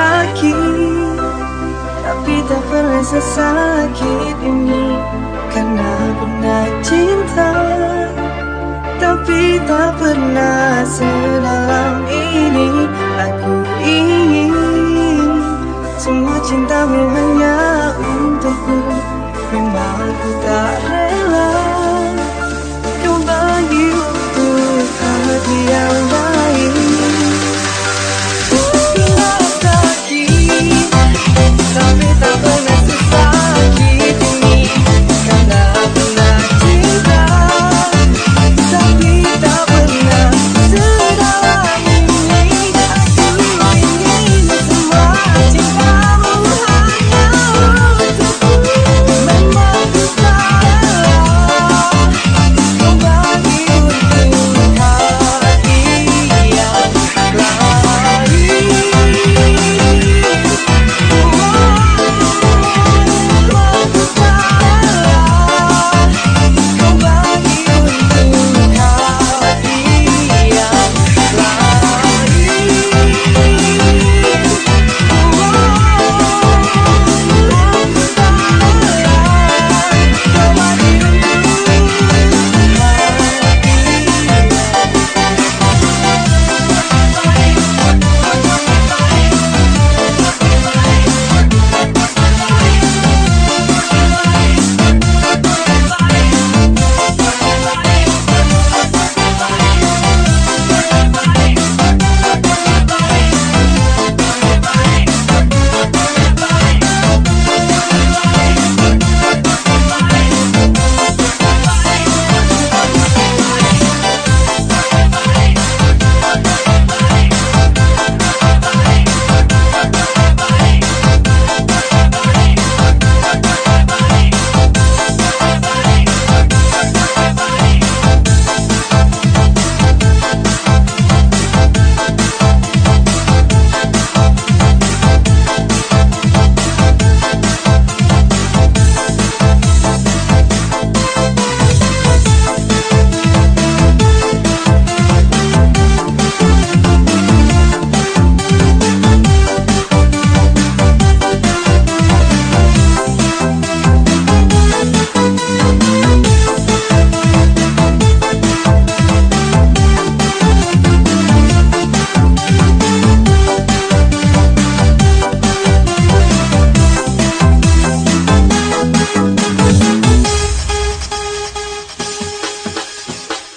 sakit Tapi tak pernah sesakit ini. Karena pernah cinta Tapi tak pernah sedalam ini. Aku ingin Semua cintamu hanya untukku. Memang aku tak